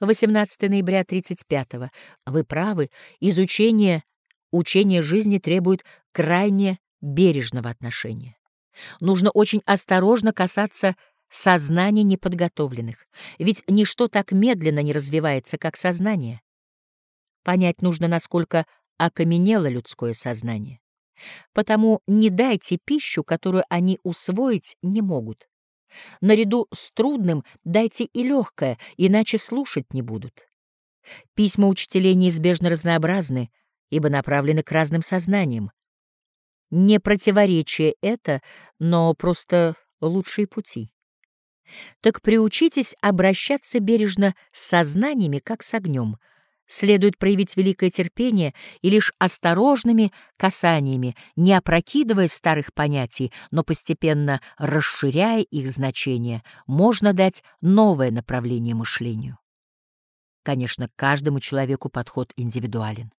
18 ноября 35 -го. Вы правы, изучение учения жизни требует крайне бережного отношения. Нужно очень осторожно касаться сознания неподготовленных, ведь ничто так медленно не развивается, как сознание. Понять нужно, насколько окаменело людское сознание. Потому не дайте пищу, которую они усвоить не могут. Наряду с трудным дайте и легкое, иначе слушать не будут. Письма учителей неизбежно разнообразны, ибо направлены к разным сознаниям. Не противоречие это, но просто лучшие пути. Так приучитесь обращаться бережно с сознаниями, как с огнем — следует проявить великое терпение и лишь осторожными касаниями, не опрокидывая старых понятий, но постепенно расширяя их значение, можно дать новое направление мышлению. Конечно, каждому человеку подход индивидуален.